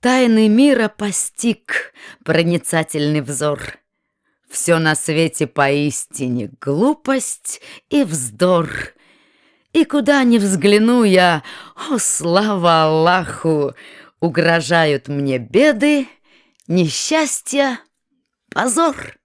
Тайны мира постиг проницательный взор. Все на свете поистине глупость и вздор. И куда ни взгляну я, о, слава Аллаху, Угрожают мне беды, несчастья, позор.